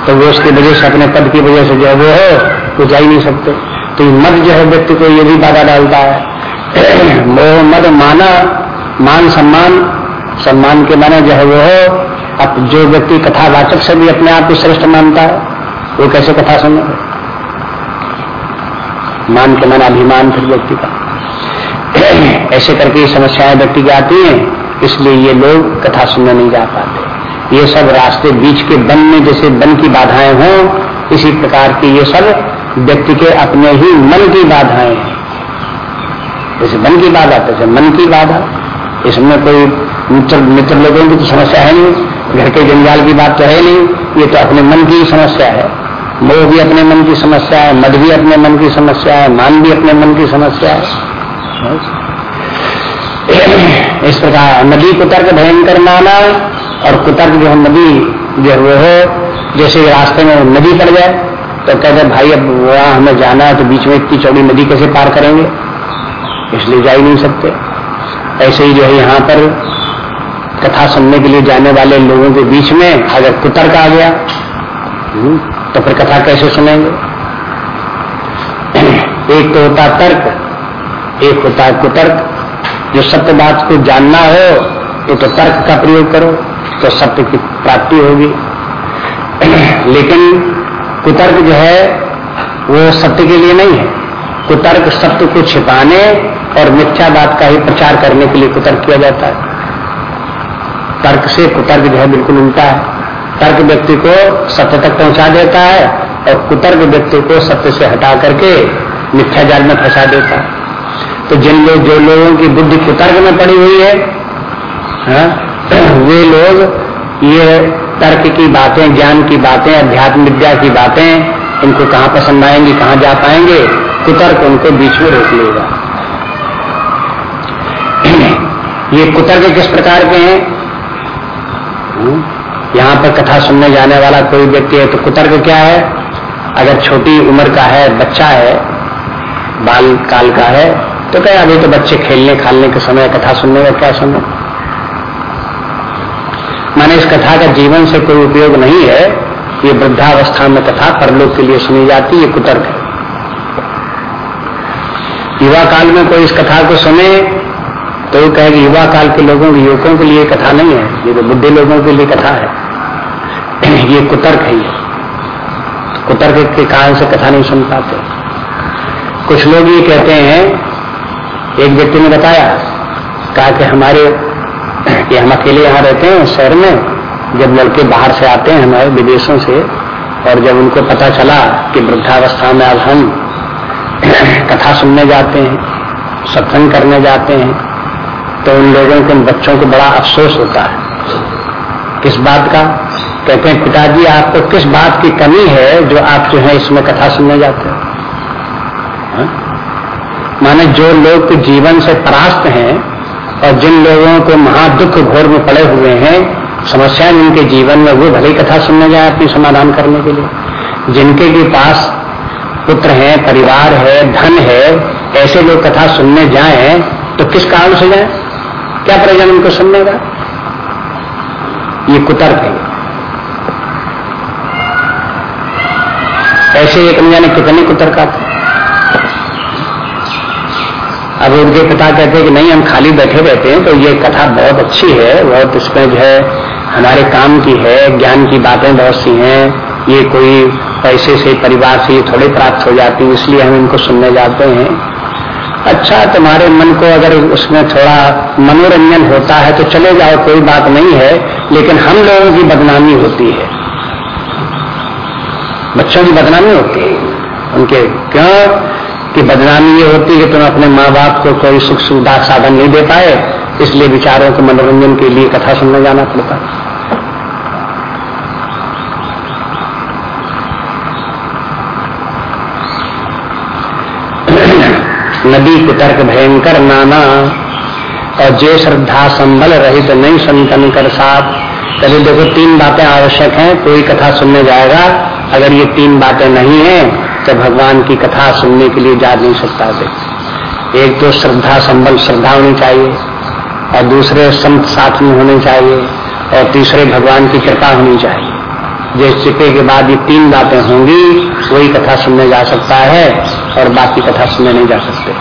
तो वो उसकी वजह से अपने पद की वजह से जो है, वो हो, वो जा ही नहीं सकते। तो मत जो है, व्यक्ति को ये भी बाधा डालता है। मोह मद, माना, मान, सम्मान सम्मान के माने जो है वो अब जो व्यक्ति कथावाचक से भी अपने आप को श्रेष्ठ मानता है, वो कैसे कथा सुने? मान के माना अभिमान फिर व्यक्ति का। ऐसे करके समस्याएँ व्यक्ति की आती हैं, इसलिए ये लोग कथा सुनने नहीं जा पाते। ये सब रास्ते बीच के बन में जैसे बन की बाधाएँ हों, इसी प्रकार की ये सब व्यक्ति के अपने ही मन की बाधाएँ हैं। जैसे मन की बाधा जैसे मन की बाधा इसमें कोई मित्र मित्र लोगों की तो समस्या है नहीं। घर के जंजाल की बात तो है नहीं, ये तो अपने मन की समस्या है। मोह भी अपने मन की समस्या है, मद भी अपने मन की समस्या है, मान भी अपने मन की समस्या है। इस प्रकार नदी कुतर्क भयंकर माना और कुतर्क जो है, नदी जो वो हो। जैसे रास्ते में नदी पड़ जाए तो कहते भाई, अब वहाँ हमें जाना है तो बीच में इतनी चौड़ी नदी कैसे पार करेंगे? इसलिए जा ही नहीं सकते। ऐसे ही जो है यहाँ पर कथा सुनने के लिए जाने वाले लोगों के बीच में अगर कुतर्क आ गया हम्म, तो फिर कथा कैसे सुनेंगे? एक तो होता तर्क एक होता है कुतर्क। जो सत्य बात को जानना हो तो, तो तर्क का प्रयोग करो तो सत्य की प्राप्ति होगी। लेकिन कुतर्क जो है वो सत्य के लिए नहीं है। कुतर्क सत्य को छिपाने और मिथ्या बात का ही प्रचार करने के लिए कुतर्क किया जाता है। तर्क से कुतर्क जो है बिल्कुल उल्टा है। तर्क व्यक्ति को सत्य तक पहुँचा देता है और कुतर्क व्यक्ति को सत्य से हटा करके मिथ्या जाल में फंसा देता है। तो जिन लोग जो लोगों की बुद्धि कुतर्क में पड़ी हुई है, हा? वे लोग ये तर्क की बातें, ज्ञान की बातें, अध्यात्म विद्या की बातें, इनको कहाँ पसंद आएँगी, कहाँ जा पाएँगे? कुतर्क उनको बीच में रोक लेगा। ये कुतर्क किस प्रकार के हैं? हम्म, यहाँ पर कथा सुनने जाने वाला कोई व्यक्ति है तो कुतर्क क्या है? अगर छोटी उम्र का है बच्चा है बाल काल का है तो क्या अभी तो बच्चे खेलने खालने के समय कथा सुनने का क्या समय? माने इस कथा का जीवन से कोई उपयोग नहीं है ये वृद्धावस्था में कथा परलोक के लिए सुनी जाती है कुतर्क। है युवा काल में कोई इस कथा को सुने तो वो कहेगा युवा काल के लोगों के युवकों के लिए कथा नहीं है, ये तो बुद्धि लोगों के लिए कथा है। ये कुतर्क है ये। कुतर्क के कारण से कथा नहीं सुन पाते। कुछ लोग ये कहते हैं, एक व्यक्ति ने बताया, कहा कि हमारे, कि हम अकेले यहाँ रहते हैं शहर में, जब लड़के बाहर से आते हैं हमारे विदेशों से, और जब उनको पता चला कि वृद्धावस्था में अब हम कथा सुनने जाते हैं, सत्संग करने जाते हैं तो उन लोगों के बच्चों को बड़ा अफसोस होता है। किस बात का? कहते हैं, पिताजी, आपको किस बात की कमी है जो आप जो है इसमें कथा सुनने जाते हैं? हाँ? माने जो लोग जीवन से परास्त हैं और जिन लोगों को महादुख घोर में पड़े हुए हैं समस्याएँ जिनके जीवन में, वो भले कथा सुनने जाए अपनी समाधान करने के लिए। जिनके के पास पुत्र है, परिवार है, धन है, ऐसे लोग कथा सुनने जाएँ तो किस कारण से जाए? क्या प्रयोजन उनको सुनने का? ये कुतर्क है। ऐसे एक जाने कितने कुतर्क आते अब उनके पिता कहते हैं कि नहीं, हम खाली बैठे रहते हैं तो ये कथा बहुत अच्छी है, बहुत इसमें जो है हमारे काम की है, ज्ञान की बातें बहुत सी हैं, ये कोई पैसे से, परिवार से ये थोड़े प्राप्त हो जाती है, इसलिए हम इनको सुनने जाते हैं। अच्छा तुम्हारे मन को अगर उसमें थोड़ा मनोरंजन होता है तो चले जाओ, कोई बात नहीं है, लेकिन हम लोगों की बदनामी होती है। बच्चों की बदनामी होती है। उनके क्यों? कि बदनामी ये होती है तुम अपने माँ बाप को कोई सुख सुविधा साधन नहीं दे पाए, इसलिए विचारों के मनोरंजन के लिए कथा सुनने जाना पड़ता। नदी कुतर्क भयंकर नाना, और जे श्रद्धा संबल रहित नहीं संतन कर साथ। कभी देखो, तीन बातें आवश्यक हैं, कोई कथा सुनने जाएगा। अगर ये तीन बातें नहीं है तो भगवान की कथा सुनने के लिए जा नहीं सकता व्यक्ति एक तो श्रद्धा संबल श्रद्धा होनी चाहिए, और दूसरे संत साथ में होने चाहिए, और तीसरे भगवान की कृपा होनी चाहिए। जिस चिपे के बाद ये तीन बातें होंगी, वही कथा सुनने जा सकता है। और बाकी कथा सुनने नहीं जा सकते।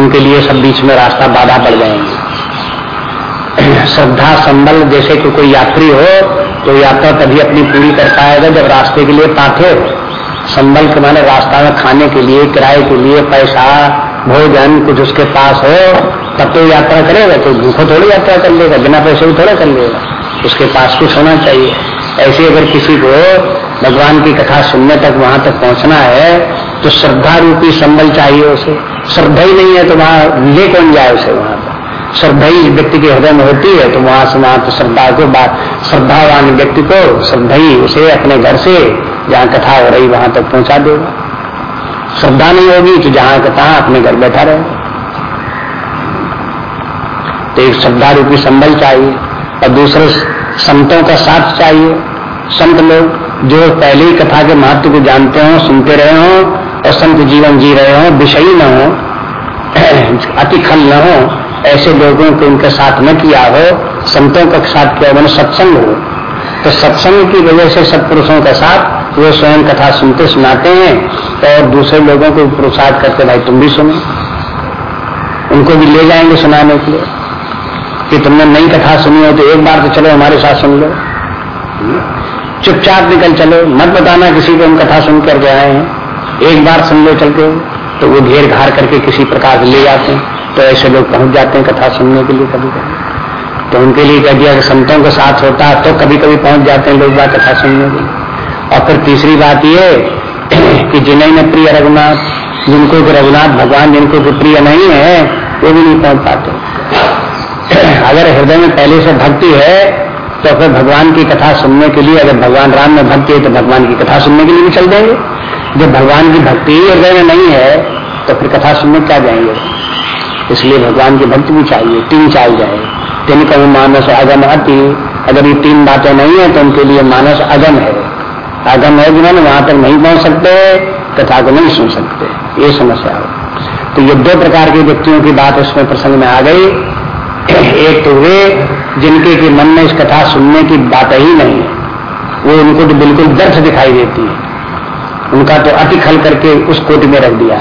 उनके लिए सब बीच में रास्ता बाधा पड़ जाएँगे। श्रद्धा संबल जैसे कि कोई यात्री हो तो यात्रा तभी अपनी पूरी कर पाएगा जब रास्ते के लिए पाथे संबल के माने रास्ता में खाने के लिए, किराए के लिए, पैसा, भोजन, कुछ उसके पास हो, तब तो यात्रा करेगा तो भूखो थोड़ी यात्रा कर लेगा, बिना पैसे भी थोड़ा कर लेगा। उसके पास कुछ होना चाहिए। ऐसे अगर किसी को भगवान की कथा सुनने तक, वहाँ तक पहुँचना है तो श्रद्धा रूपी संबल चाहिए उसे। श्रद्धा ही नहीं है तो वहाँ ले कौन जाए उसे वहाँ पर। श्रद्धा ही व्यक्ति के हृदय में होती है तो वहाँ से वहाँ तो श्रद्धा को बात श्रद्धावान व्यक्ति को श्रद्धा ही उसे अपने घर से जहाँ कथा हो रही वहाँ तक पहुँचा देगा। श्रद्धा नहीं होगी तो जहाँ कथा अपने घर बैठा रहे। तो एक श्रद्धा रूपी संबल चाहिए और दूसरे संतों का साथ चाहिए। संत लोग जो पहले ही कथा के महत्व को जानते हो, सुनते रहे हो और संत जीवन जी रहे हो, विषयी न हो अति खल न हो, ऐसे लोगों को उनके साथ न किया हो, संतों का साथ किया मैंने सत्संग हो। तो सत्संग की वजह से सत्पुरुषों के साथ वो स्वयं कथा सुनते, सुनाते हैं, और दूसरे लोगों को प्रोत्साहित करते, भाई तुम भी सुनो। उनको भी ले जाएँगे सुनाने के लिए। कि तुमने नई कथा सुनी हो तो एक बार तो चलो हमारे साथ सुन लो। चुपचाप निकल चलो, मत बताना किसी को हम कथा सुन कर गए हैं। एक बार सुन लो चल के तो वो घेर घार करके किसी प्रकार से ले जाते हैं। तो ऐसे लोग पहुँच जाते हैं कथा सुनने के लिए कभी कभी तो उनके लिए कह दिया कि संतों के साथ होता है तो कभी कभी पहुँच जाते हैं लोग बात कथा सुनने के लिए। और फिर तीसरी बात ये कि जिन्हें न प्रिय रघुनाथ, जिनको कि रघुनाथ भगवान, जिनको कि प्रिय नहीं है, वो भी नहीं पहुँच पाते। अगर हृदय में पहले से भक्ति है तो फिर भगवान की कथा सुनने के लिए, अगर भगवान राम में भक्ति है तो भगवान की कथा सुनने के लिए भी चल देंगे जब भगवान की भक्ति ही हृदय में नहीं है तो फिर कथा सुनने क्या जाएँगे? इसलिए भगवान की भक्ति भी चाहिए, तीन चाल जाए। तीन कभी मानस अगम अति, अगर ये तीन बातें नहीं है तो उनके लिए मानस अगम है। अगम है जिन्होंने वहाँ तक नहीं पहुँच सकते, कथा को नहीं सुन सकते। ये समस्या हो। तो ये दो प्रकार के व्यक्तियों की बात उसमें प्रसंग में आ गई। एक तो वे, जिनके के मन में इस कथा सुनने की बात ही नहीं है। वो उनको तो बिल्कुल दर्श दिखाई देती है। उनका तो अति खल करके उस कोटि में रख दिया।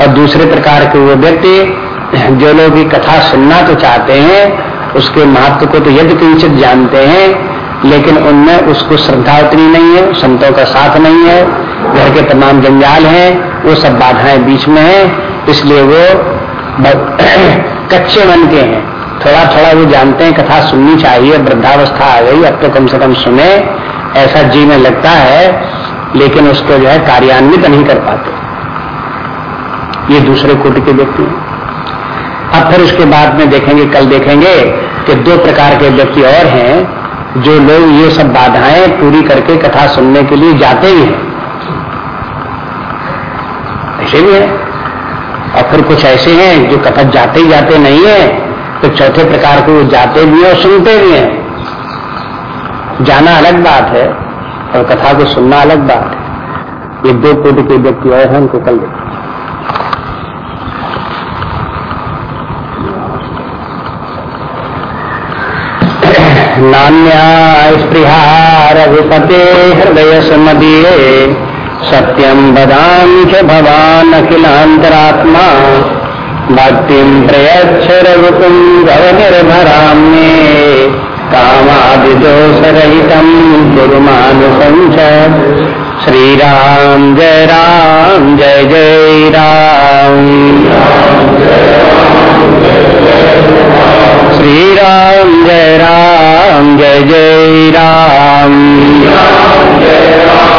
और दूसरे प्रकार के वो व्यक्ति, जो लोग कथा सुनना तो चाहते हैं, उसके महत्व को तो यद किंचित जानते हैं, लेकिन उनमें उसको श्रद्धा उतनी नहीं है, संतों का साथ नहीं है, घर के तमाम जंजाल हैं, वो सब बाधाएँ बीच में हैं, इसलिए वो कच्चे मन के हैं। थोड़ा थोड़ा वो जानते हैं, कथा सुननी चाहिए, वृद्धावस्था आ गई, अब तो कम से कम सुने, ऐसा जी में लगता है लेकिन उसको जो है कार्यान्वित नहीं कर पाते। ये दूसरे कोटि के व्यक्ति हैं। अब फिर उसके बाद में देखेंगे, कल देखेंगे कि दो प्रकार के व्यक्ति और हैं, जो लोग ये सब बाधाएँ पूरी करके कथा सुनने के लिए जाते ही हैं। ऐसे भी है। और फिर कुछ ऐसे हैं जो कथा जाते ही जाते नहीं है तो चौथे प्रकार को जाते भी हैं और सुनते भी हैं। जाना अलग बात है। और कथा को सुनना अलग बात है। ये दो कोटि के व्यक्ति और हैं, उनको कल देखो। नान्या हृदय समदीये सत्यम बदाम च भवान अखिलांतरात्मा भक्ति प्रयच्छ रघुकुम गव निर्भराम्ये कामादिदोषरहितम गुरुमानुसंच श्री राम जय राम जय जय राम। श्री राम जय राम जय जय राम।